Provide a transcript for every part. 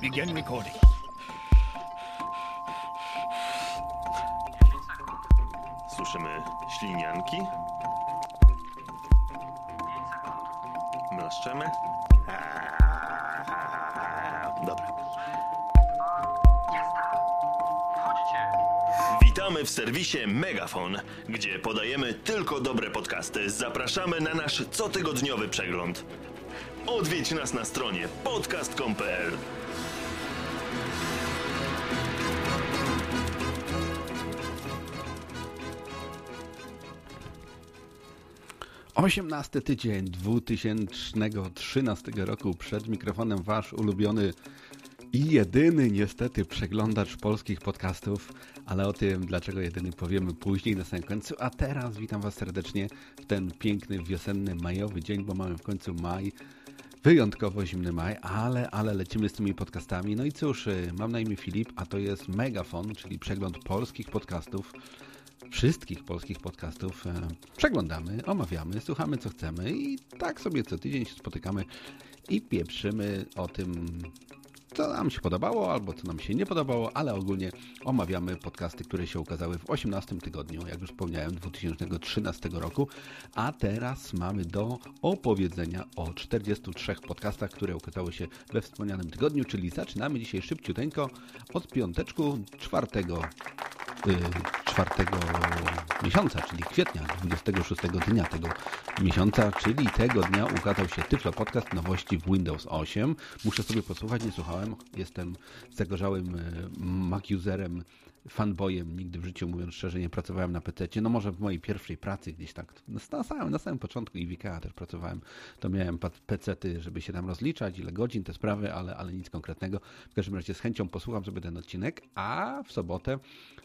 Begin recording. Słyszymy ślinianki. Mlaszczemy. Dobra. Witamy w serwisie Megafon, gdzie podajemy tylko dobre podcasty. Zapraszamy na nasz cotygodniowy przegląd. Odwiedź nas na stronie podcast.com.pl 18 tydzień 2013 roku przed mikrofonem wasz ulubiony i jedyny niestety przeglądacz polskich podcastów, ale o tym dlaczego jedyny powiemy później na samym końcu. A teraz witam was serdecznie w ten piękny wiosenny majowy dzień, bo mamy w końcu maj. Wyjątkowo zimny maj, ale, ale lecimy z tymi podcastami. No i cóż, y, mam na imię Filip, a to jest Megafon, czyli przegląd polskich podcastów wszystkich polskich podcastów e, przeglądamy, omawiamy, słuchamy co chcemy i tak sobie co tydzień się spotykamy i pieprzymy o tym, co nam się podobało albo co nam się nie podobało, ale ogólnie omawiamy podcasty, które się ukazały w 18 tygodniu, jak już wspomniałem, 2013 roku, a teraz mamy do opowiedzenia o 43 podcastach, które ukazały się we wspomnianym tygodniu, czyli zaczynamy dzisiaj szybciuteńko od piąteczku czwartego czwartego miesiąca, czyli kwietnia, 26 dnia tego miesiąca, czyli tego dnia ukazał się Tyflo Podcast nowości w Windows 8. Muszę sobie posłuchać, nie słuchałem. Jestem zagorzałym y, Mac userem fanboyem. Nigdy w życiu, mówiąc szczerze, nie pracowałem na PC. No może w mojej pierwszej pracy gdzieś tak, na samym, na samym początku i w IKEA też pracowałem, to miałem PC-ty, żeby się tam rozliczać, ile godzin, te sprawy, ale, ale nic konkretnego. W każdym razie z chęcią posłucham sobie ten odcinek, a w sobotę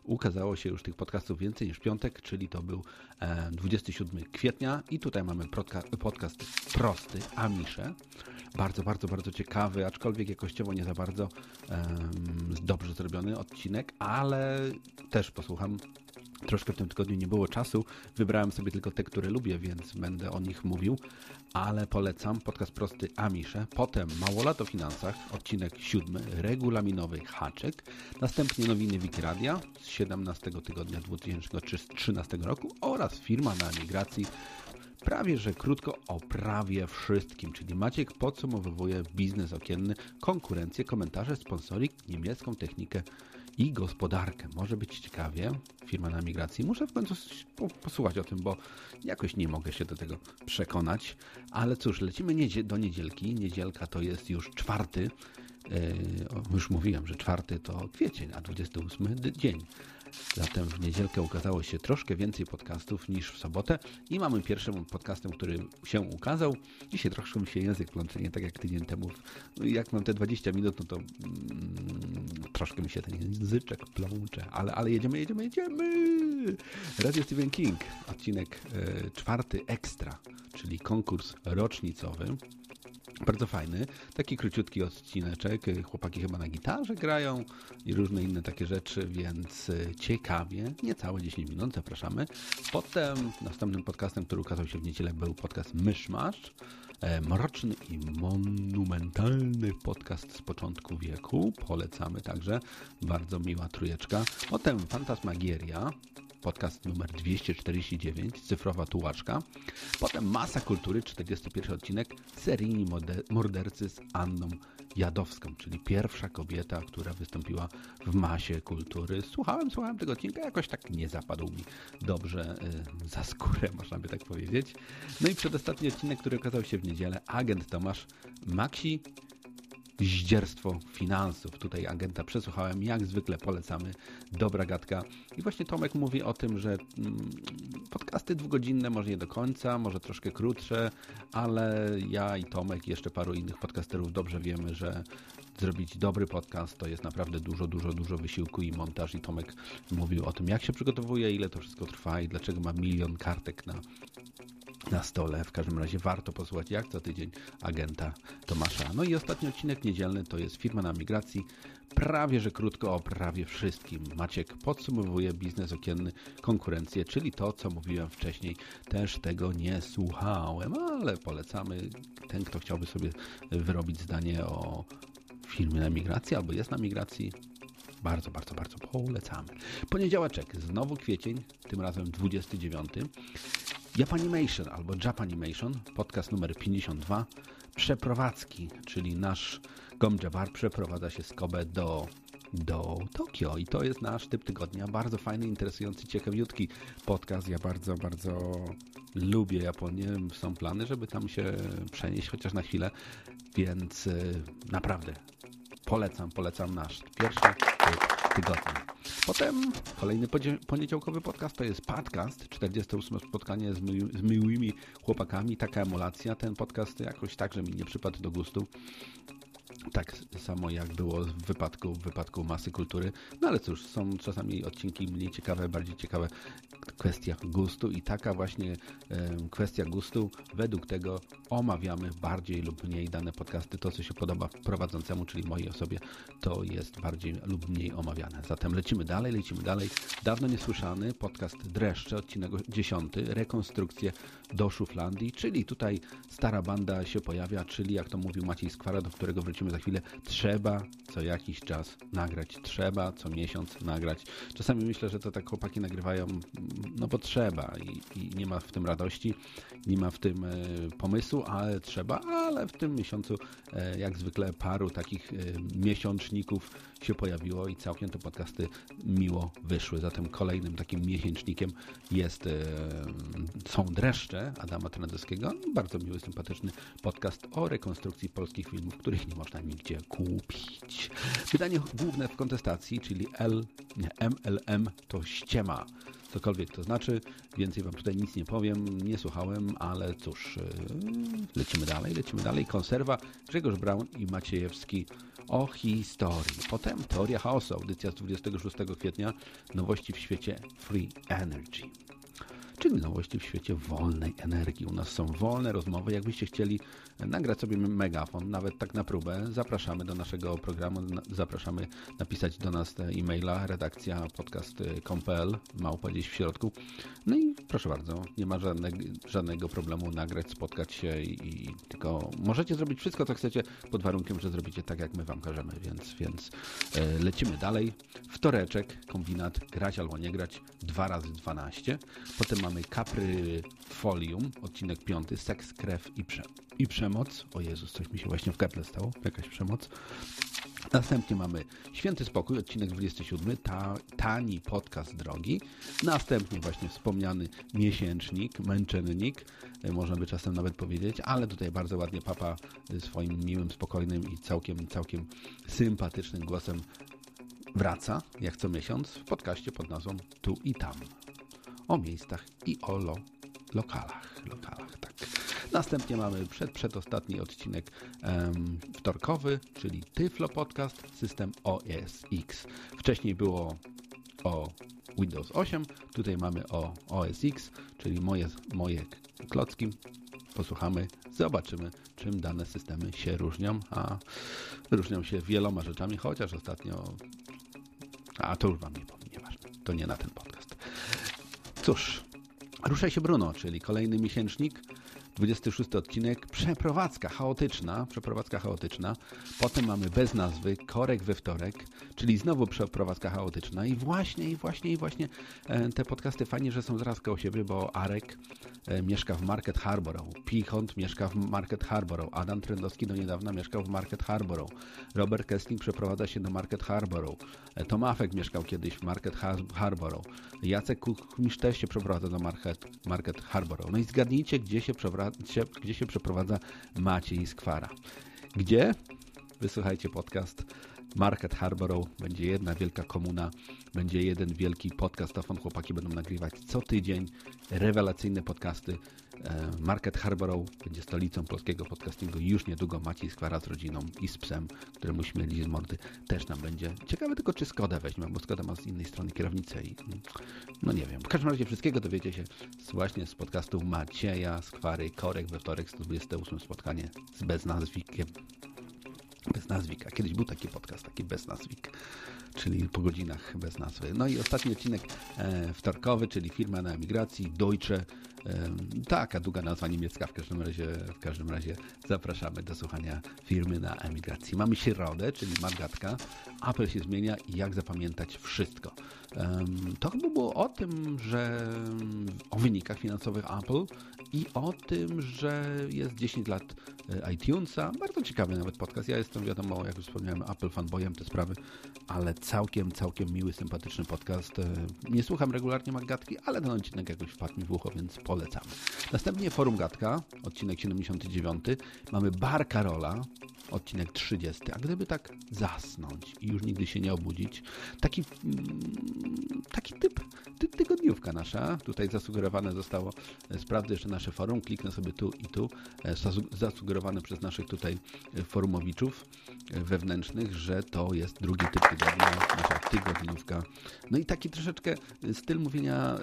ukazało się już tych podcastów więcej niż piątek, czyli to był 27 e, kwietnia i tutaj mamy podcast prosty, Amisze. Bardzo, bardzo, bardzo ciekawy, aczkolwiek jakościowo nie za bardzo dobrze zrobiony odcinek, ale też posłucham Troszkę w tym tygodniu nie było czasu. Wybrałem sobie tylko te, które lubię, więc będę o nich mówił. Ale polecam podcast prosty Amisze. Potem Małolat o finansach, odcinek siódmy, regulaminowy haczyk. Następnie nowiny Wikiradia z 17 tygodnia 2013 roku oraz firma na emigracji prawie że krótko o prawie wszystkim, czyli Maciek podsumowuje biznes okienny, konkurencję, komentarze, sponsoring, niemiecką technikę i gospodarkę. Może być ciekawie. Firma na migracji. Muszę w końcu posłuchać o tym, bo jakoś nie mogę się do tego przekonać. Ale cóż, lecimy do niedzielki. Niedzielka to jest już czwarty. Yy, już mówiłem, że czwarty to kwiecień, a 28 dzień. Zatem w niedzielkę ukazało się troszkę więcej podcastów niż w sobotę i mamy pierwszym podcastem, który się ukazał. Dzisiaj troszkę mi się język plącze, nie tak jak tydzień temu. Jak mam te 20 minut, no to mm, troszkę mi się ten języczek plącze, ale, ale jedziemy, jedziemy, jedziemy! Radio Stephen King, odcinek y, czwarty ekstra, czyli konkurs rocznicowy. Bardzo fajny, taki króciutki odcineczek. Chłopaki chyba na gitarze grają i różne inne takie rzeczy, więc e, ciekawie. Niecałe 10 minut, zapraszamy. Potem następnym podcastem, który ukazał się w niedzielę, był podcast Myszmasz. E, mroczny i monumentalny podcast z początku wieku. Polecamy także. Bardzo miła trujeczka. Potem Fantasmagieria, podcast numer 249, cyfrowa tułaczka. Potem Masa Kultury, 41 odcinek, seryjni mordercy z Anną Jadowską, czyli pierwsza kobieta, która wystąpiła w Masie Kultury. Słuchałem, słuchałem tego odcinka, jakoś tak nie zapadł mi dobrze y, za skórę, można by tak powiedzieć. No i przedostatni odcinek, który okazał się w niedzielę, Agent Tomasz Maxi zdzierstwo finansów. Tutaj agenta przesłuchałem, jak zwykle polecamy, dobra gadka. I właśnie Tomek mówi o tym, że mm, podcasty dwugodzinne może nie do końca, może troszkę krótsze, ale ja i Tomek i jeszcze paru innych podcasterów dobrze wiemy, że zrobić dobry podcast to jest naprawdę dużo, dużo, dużo wysiłku i montaż i Tomek mówił o tym, jak się przygotowuje, ile to wszystko trwa i dlaczego ma milion kartek na na stole. W każdym razie warto posłuchać jak co tydzień agenta Tomasza. No i ostatni odcinek niedzielny to jest firma na migracji. Prawie, że krótko o prawie wszystkim. Maciek podsumowuje biznes okienny, konkurencję, czyli to, co mówiłem wcześniej. Też tego nie słuchałem, ale polecamy. Ten, kto chciałby sobie wyrobić zdanie o filmie na migracji albo jest na migracji, bardzo, bardzo, bardzo polecamy. Poniedziałeczek, znowu kwiecień, tym razem 29. Japanimation albo Japanimation, podcast numer 52. Przeprowadzki, czyli nasz Gomja Bar przeprowadza się z Kobe do do Tokio i to jest nasz typ tygodnia. Bardzo fajny, interesujący, ciekawiutki podcast. Ja bardzo, bardzo lubię Japonię. Są plany, żeby tam się przenieść chociaż na chwilę, więc y, naprawdę polecam, polecam nasz pierwszy typ tygodnia. Potem kolejny poniedziałkowy podcast to jest podcast, 48 spotkanie z, my, z miłymi chłopakami, taka emulacja. Ten podcast jakoś także mi nie przypadł do gustu. Tak samo jak było w wypadku, w wypadku masy kultury. No ale cóż, są czasami odcinki mniej ciekawe, bardziej ciekawe kwestia gustu i taka właśnie e, kwestia gustu, według tego omawiamy bardziej lub mniej dane podcasty. To, co się podoba prowadzącemu, czyli mojej osobie, to jest bardziej lub mniej omawiane. Zatem lecimy dalej, lecimy dalej. Dawno niesłyszany podcast Dreszcze, odcinek 10, rekonstrukcje do Szuflandii, czyli tutaj stara banda się pojawia, czyli jak to mówił Maciej Skwara, do którego wrócimy za chwilę, trzeba co jakiś czas nagrać, trzeba co miesiąc nagrać. Czasami myślę, że to tak chłopaki nagrywają, no bo trzeba i, i nie ma w tym radości, nie ma w tym e, pomysłu, ale trzeba, ale w tym miesiącu e, jak zwykle paru takich e, miesiączników się pojawiło i całkiem te podcasty miło wyszły. Zatem kolejnym takim miesięcznikiem jest, są Dreszcze Adama Trendowskiego, bardzo miły, sympatyczny podcast o rekonstrukcji polskich filmów, których nie można nigdzie kupić. Pytanie główne w kontestacji, czyli L, nie, MLM to ściema cokolwiek to znaczy. Więcej Wam tutaj nic nie powiem, nie słuchałem, ale cóż, yy, lecimy dalej, lecimy dalej. Konserwa, Grzegorz Braun i Maciejewski o historii. Potem Teoria Chaosu, audycja z 26 kwietnia, nowości w świecie Free Energy czyli nowości w świecie wolnej energii. U nas są wolne rozmowy. Jakbyście chcieli nagrać sobie megafon, nawet tak na próbę, zapraszamy do naszego programu, zapraszamy napisać do nas e-maila redakcja podcast.com.pl, małpa gdzieś w środku. No i proszę bardzo, nie ma żadnego, żadnego problemu nagrać, spotkać się i, i, tylko możecie zrobić wszystko, co chcecie, pod warunkiem, że zrobicie tak, jak my Wam każemy, więc, więc e, lecimy dalej. Wtoreczek, kombinat, grać albo nie grać, 2 razy 12 Potem mamy Capry Folium, odcinek 5, seks, krew i, prze i przemoc. O Jezus, coś mi się właśnie w kaple stało, jakaś przemoc. Następnie mamy Święty Spokój, odcinek 27, ta, tani podcast drogi. Następnie właśnie wspomniany miesięcznik, męczennik, e, można by czasem nawet powiedzieć, ale tutaj bardzo ładnie papa e, swoim miłym, spokojnym i całkiem, całkiem sympatycznym głosem wraca, jak co miesiąc, w podcaście pod nazwą Tu i Tam. O miejscach i o lo, lokalach. lokalach tak. Następnie mamy przed, przedostatni odcinek um, wtorkowy, czyli Tyflo Podcast, system OS X. Wcześniej było o Windows 8, tutaj mamy o OS X, czyli moje, moje klocki. Posłuchamy, zobaczymy, czym dane systemy się różnią, a różnią się wieloma rzeczami, chociaż ostatnio, a to już Wam nie powiem, nieważne, to nie na ten podcast. Cóż, ruszaj się Bruno, czyli kolejny miesięcznik, 26 odcinek, przeprowadzka chaotyczna, przeprowadzka chaotyczna. Potem mamy bez nazwy, korek we wtorek, czyli znowu przeprowadzka chaotyczna. I właśnie, i właśnie, i właśnie e, te podcasty fajnie, że są zaraz koło siebie, bo Arek e, mieszka w Market Harborough, Pichont mieszka w Market Harborough, Adam Trendowski do niedawna mieszkał w Market Harborough, Robert Kessling przeprowadza się do Market Harborough, e, Tom Afek mieszkał kiedyś w Market Harborough, Jacek Kuchmisz też się przeprowadza do Market, Market Harborough. No i zgadnijcie, gdzie się przeprowadza gdzie się przeprowadza Maciej Skwara. Gdzie? Wysłuchajcie podcast Market Harborough. Będzie jedna wielka komuna, będzie jeden wielki podcastofon. Chłopaki będą nagrywać co tydzień rewelacyjne podcasty. E, Market Harborough będzie stolicą polskiego podcastingu. Już niedługo Maciej Skwara z rodziną i z psem, któremu śmieli z mordy, też nam będzie. Ciekawe tylko, czy Skoda weźmie, bo Skoda ma z innej strony kierownicę i no nie wiem. W każdym razie wszystkiego dowiecie się właśnie z podcastu Macieja Skwary Korek we wtorek 128 spotkanie z beznazwikiem bez nazwik. A kiedyś był taki podcast, taki bez nazwik, czyli po godzinach bez nazwy. No i ostatni odcinek e, wtorkowy, czyli firma na emigracji, Deutsche. E, taka długa nazwa niemiecka, w każdym razie, w każdym razie zapraszamy do słuchania firmy na emigracji. Mamy środę, czyli magatka. Apple się zmienia i jak zapamiętać wszystko. E, to chyba było o tym, że o wynikach finansowych Apple i o tym, że jest 10 lat e, iTunesa. Bardzo ciekawy nawet podcast. Ja jestem, wiadomo, jak już wspomniałem, Apple fanboyem te sprawy, ale całkiem, całkiem miły, sympatyczny podcast. E, nie słucham regularnie Maggatki, ale ten odcinek jakoś wpadł mi w ucho, więc polecam. Następnie Forum Gatka, odcinek 79. Mamy Bar Karola, odcinek 30. A gdyby tak zasnąć i już nigdy się nie obudzić, taki, mm, taki typ, typ tygodniówka nasza. Tutaj zasugerowane zostało, e, sprawdzę jeszcze nasze forum, kliknę sobie tu i tu, e, zasugerowane przez naszych tutaj e, forumowiczów wewnętrznych, że to jest drugi typ tygodnia, nasza tygodniówka. No i taki troszeczkę styl mówienia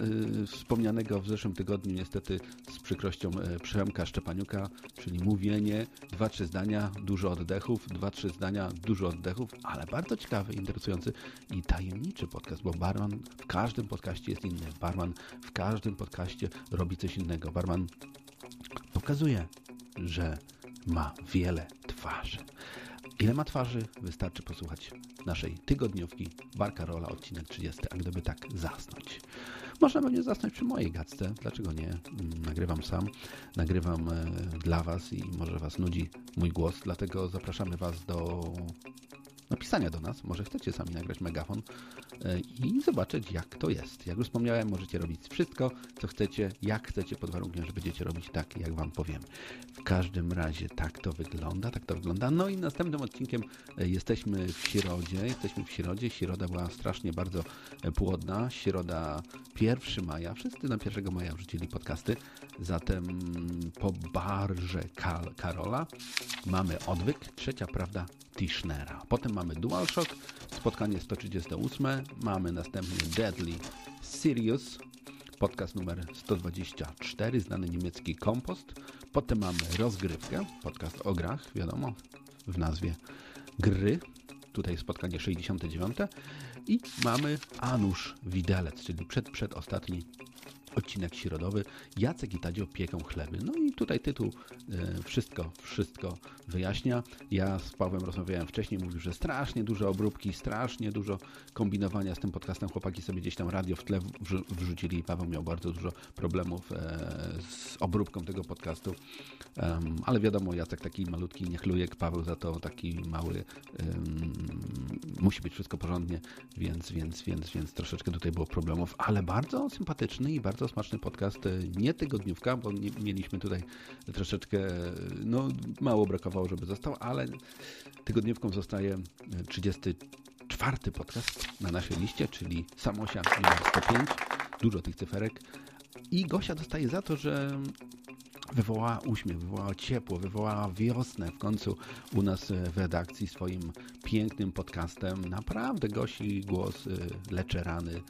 wspomnianego w zeszłym tygodniu, niestety z przykrością Przemka Szczepaniuka, czyli mówienie, dwa, trzy zdania, dużo oddechów, dwa, trzy zdania, dużo oddechów, ale bardzo ciekawy, interesujący i tajemniczy podcast, bo Barman w każdym podcaście jest inny. Barman w każdym podcaście robi coś innego. Barman pokazuje, że ma wiele twarzy. Ile ma twarzy? Wystarczy posłuchać naszej tygodniówki Barcarola, odcinek 30, a gdyby tak zasnąć. Można pewnie zasnąć przy mojej gadce, dlaczego nie? Mm, nagrywam sam, nagrywam e, dla Was i może Was nudzi mój głos, dlatego zapraszamy Was do napisania do nas. Może chcecie sami nagrać megafon e, i zobaczyć, jak to jest. Jak już wspomniałem, możecie robić wszystko, co chcecie, jak chcecie, pod warunkiem, że będziecie robić tak, jak Wam powiem. W każdym razie tak to wygląda, tak to wygląda. No i następnym odcinkiem e, jesteśmy w Środzie. Jesteśmy w Środzie. Środa była strasznie bardzo e, płodna. Środa 1 maja. Wszyscy na 1 maja wrzucili podcasty. Zatem po barze Karola mamy odwyk, trzecia prawda Tischnera. Potem mamy DualShock, spotkanie 138, mamy następnie Deadly Sirius, podcast numer 124, znany niemiecki kompost. Potem mamy rozgrywkę, podcast o grach, wiadomo, w nazwie gry. Tutaj spotkanie 69. I mamy Anusz Widelec, czyli przed, przedostatni odcinek środowy. Jacek i Tadzio pieką chleby. No i tutaj tytuł e, wszystko, wszystko wyjaśnia. Ja z Pawłem rozmawiałem wcześniej, mówił, że strasznie dużo obróbki, strasznie dużo kombinowania z tym podcastem. Chłopaki sobie gdzieś tam radio w tle wrzucili i Paweł miał bardzo dużo problemów e, z obróbką tego podcastu. ale wiadomo, Jacek taki malutki niechlujek, Paweł za to taki mały. musi być wszystko porządnie, więc, więc, więc, więc troszeczkę tutaj było problemów, ale bardzo sympatyczny i bardzo bardzo smaczny podcast. E, nie tygodniówka, bo nie, mieliśmy tutaj troszeczkę, no mało brakowało, żeby został, ale tygodniówką zostaje 34 e, podcast na naszej liście, czyli Samosia numer 105. Dużo tych cyferek. I Gosia dostaje za to, że wywołała uśmiech, wywołała ciepło, wywołała wiosnę w końcu u nas w redakcji swoim pięknym podcastem. Naprawdę Gosi głos e, leczy rany,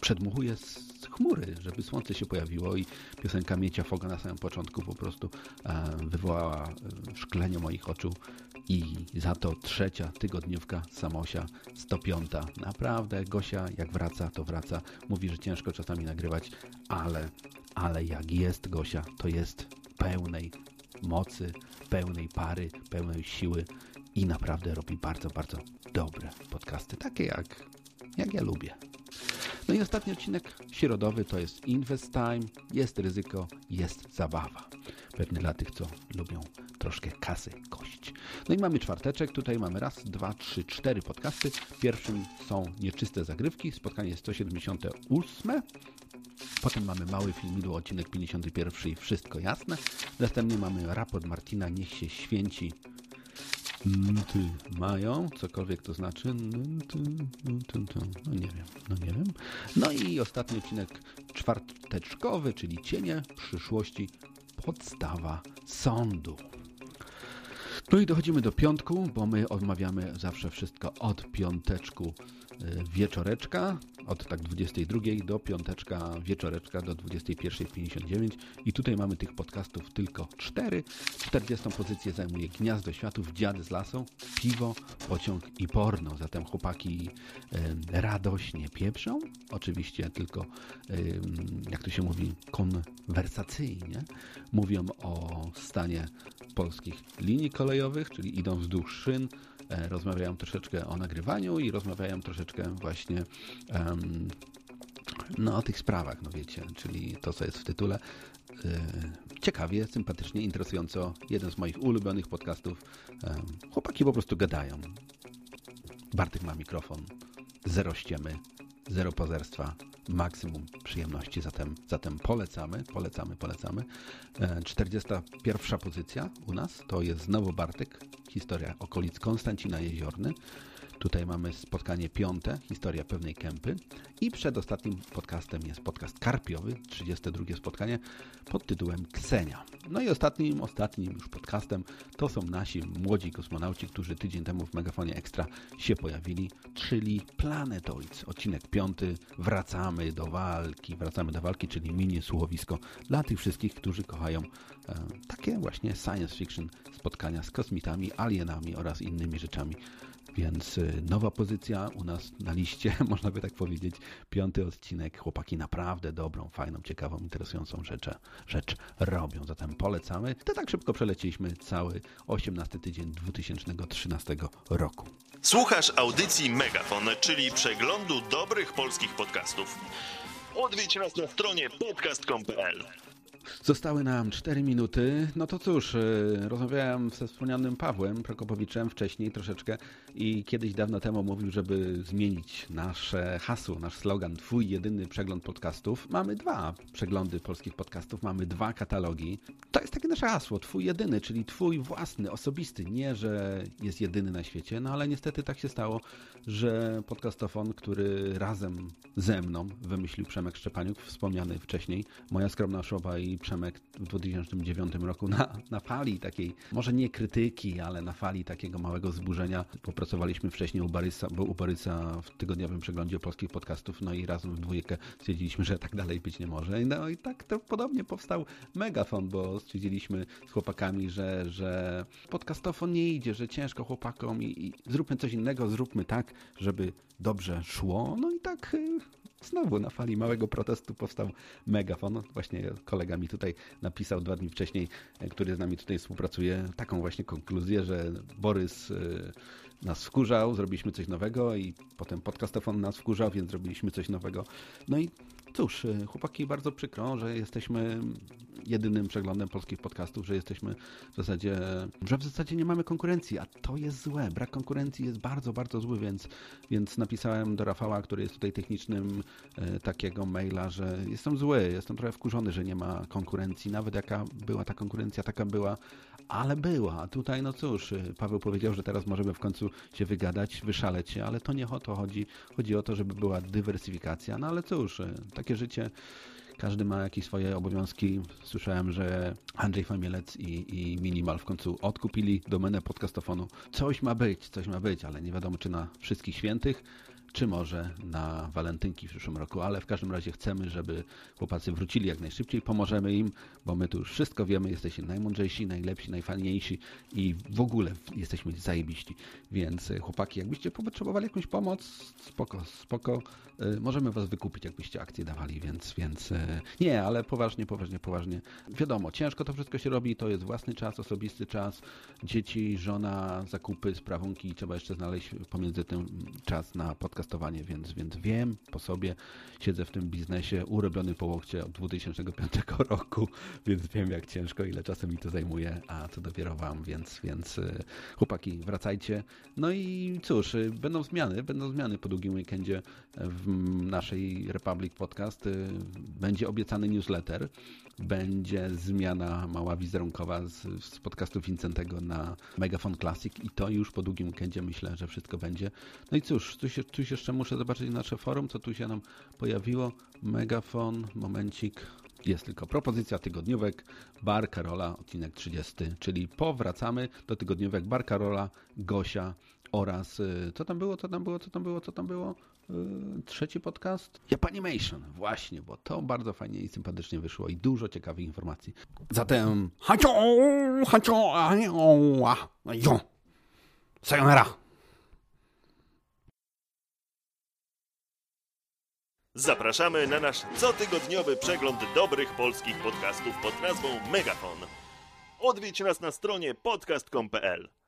przedmuchuje z chmury, żeby słońce się pojawiło i piosenka Miecia Foga na samym początku po prostu e, wywołała e, szklenie moich oczu i za to trzecia tygodniówka Samosia 105. Naprawdę Gosia jak wraca, to wraca. Mówi, że ciężko czasami nagrywać, ale, ale jak jest Gosia, to jest pełnej mocy, pełnej pary, pełnej siły i naprawdę robi bardzo, bardzo dobre podcasty, takie jak, jak ja lubię. No i ostatni odcinek środowy to jest Invest Time, jest ryzyko, jest zabawa. Pewnie dla tych, co lubią troszkę kasy kość. No i mamy czwarteczek, tutaj mamy raz, dwa, trzy, cztery podcasty. Pierwszym są nieczyste zagrywki, spotkanie 178. Potem mamy mały filmidło, odcinek 51 i wszystko jasne. Następnie mamy raport Martina, niech się święci Nty mają, cokolwiek to znaczy. No nie wiem, no nie wiem. No i ostatni odcinek czwarteczkowy, czyli cienie przyszłości, podstawa sądu. No i dochodzimy do piątku, bo my odmawiamy zawsze wszystko od piąteczku wieczoreczka od tak 22 do piąteczka wieczoreczka do 21.59 i tutaj mamy tych podcastów tylko 4. 40 pozycję zajmuje Gniazdo Światów, Dziady z Lasą, Piwo, Pociąg i Porno. Zatem chłopaki e, radośnie pieprzą, oczywiście tylko e, jak to się mówi, konwersacyjnie mówią o stanie polskich linii kolejowych, czyli idą wzdłuż szyn, rozmawiają troszeczkę o nagrywaniu i rozmawiają troszeczkę właśnie um, no, o tych sprawach, no wiecie, czyli to, co jest w tytule. E, ciekawie, sympatycznie, interesująco. Jeden z moich ulubionych podcastów. chłopaki po prostu gadają. Bartek ma mikrofon, zero ściemy, zero pozerstwa, maksimum przyjemności, zatem, zatem polecamy, polecamy, polecamy. 41 e, pozycja u nas to jest znowu Bartek, historia okolic Konstancina Jeziorny. Tutaj mamy spotkanie piąte, historia pewnej kępy. I przed ostatnim podcastem jest podcast karpiowy, 32 spotkanie pod tytułem Ksenia. No i ostatnim, ostatnim już podcastem to są nasi młodzi kosmonauci, którzy tydzień temu w Megafonie Ekstra się pojawili, czyli Planetoids, odcinek piąty, wracamy do walki, wracamy do walki, czyli mini słuchowisko dla tych wszystkich, którzy kochają e, takie właśnie science fiction spotkania z kosmitami, alienami oraz innymi rzeczami więc y, nowa pozycja u nas na liście, można by tak powiedzieć. Piąty odcinek. Chłopaki naprawdę dobrą, fajną, ciekawą, interesującą rzecz, rzecz robią. Zatem polecamy. To tak szybko przeleciliśmy cały 18 tydzień 2013 roku. Słuchasz audycji Megafon, czyli przeglądu dobrych polskich podcastów. Odwiedź nas na stronie podcast.pl. Zostały nam 4 minuty. No to cóż, y, rozmawiałem ze wspomnianym Pawłem Prokopowiczem wcześniej troszeczkę i kiedyś dawno temu mówił, żeby zmienić nasze hasło, nasz slogan Twój jedyny przegląd podcastów. Mamy dwa przeglądy polskich podcastów, mamy dwa katalogi. To jest takie nasze hasło, Twój jedyny, czyli Twój własny, osobisty. Nie, że jest jedyny na świecie, no ale niestety tak się stało, że podcastofon, który razem ze mną wymyślił Przemek Szczepaniuk, wspomniany wcześniej, moja skromna szoba i Przemek w 2009 roku na, na fali takiej, może nie krytyki, ale na fali takiego małego zburzenia. Popracowaliśmy wcześniej u Borysa, u Borysa w tygodniowym przeglądzie polskich podcastów, no i razem w dwójkę stwierdziliśmy, że tak dalej być nie może. No i tak to podobnie powstał Megafon, bo stwierdziliśmy z chłopakami, że, że podcastofon nie idzie, że ciężko chłopakom i, i zróbmy coś innego, zróbmy tak, żeby dobrze szło. No i tak y, Znowu na fali małego protestu powstał megafon. Właśnie kolega mi tutaj napisał dwa dni wcześniej, e, który z nami tutaj współpracuje, taką właśnie konkluzję, że Borys e, nas wkurzał, zrobiliśmy coś nowego i potem podcastofon nas wkurzał, więc zrobiliśmy coś nowego. No i cóż, e, chłopaki, bardzo przykro, że jesteśmy jedynym przeglądem polskich podcastów, że jesteśmy w zasadzie, że w zasadzie nie mamy konkurencji, a to jest złe. Brak konkurencji jest bardzo, bardzo zły, więc, więc napisałem do Rafała, który jest tutaj technicznym, e, takiego maila, że jestem zły, jestem trochę wkurzony, że nie ma konkurencji. Nawet jaka była ta konkurencja, taka była, ale była. A tutaj, no cóż, e, Paweł powiedział, że teraz możemy w końcu się wygadać, wyszaleć się, ale to nie o to chodzi. Chodzi o to, żeby była dywersyfikacja. No ale cóż, e, takie życie każdy ma jakieś swoje obowiązki. Słyszałem, że Andrzej Famielec i, i Minimal w końcu odkupili domenę podcastofonu. Coś ma być, coś ma być, ale nie wiadomo czy na wszystkich świętych czy może na walentynki w przyszłym roku, ale w każdym razie chcemy, żeby chłopacy wrócili jak najszybciej, pomożemy im, bo my tu już wszystko wiemy, jesteście najmądrzejsi, najlepsi, najfajniejsi i w ogóle jesteśmy zajebiści, więc e, chłopaki, jakbyście potrzebowali jakąś pomoc, spoko, spoko, e, możemy was wykupić, jakbyście akcje dawali, więc, więc e, nie, ale poważnie, poważnie, poważnie. Wiadomo, ciężko to wszystko się robi, to jest własny czas, osobisty czas, dzieci, żona, zakupy, sprawunki, trzeba jeszcze znaleźć pomiędzy tym czas na podcast podcastowanie, więc, więc wiem po sobie, siedzę w tym biznesie urobiony po łokcie od 2005 roku, więc wiem jak ciężko, ile czasu mi to zajmuje, a co dopiero wam, więc, więc y, chłopaki, wracajcie. No i cóż, y, będą zmiany, będą zmiany po długim weekendzie w naszej Republic Podcast. Y, będzie obiecany newsletter, będzie zmiana mała wizerunkowa z, z podcastu Vincentego na Megafon Classic i to już po długim weekendzie myślę, że wszystko będzie. No i cóż, tu się, tu się jeszcze muszę zobaczyć nasze forum, co tu się nam pojawiło. Megafon, momencik, jest tylko propozycja tygodniówek Bar Karola, odcinek 30, czyli powracamy do tygodniówek Bar Karola, Gosia oraz y, co tam było, co tam było, co tam było, co tam było? Y, Trzeci podcast? Japanimation, właśnie, bo to bardzo fajnie i sympatycznie wyszło i dużo ciekawych informacji. Zatem hacio, hacio, hacio, sayonara. Zapraszamy na nasz cotygodniowy przegląd dobrych polskich podcastów pod nazwą Megafon. Odwiedź nas na stronie podcast.com.pl.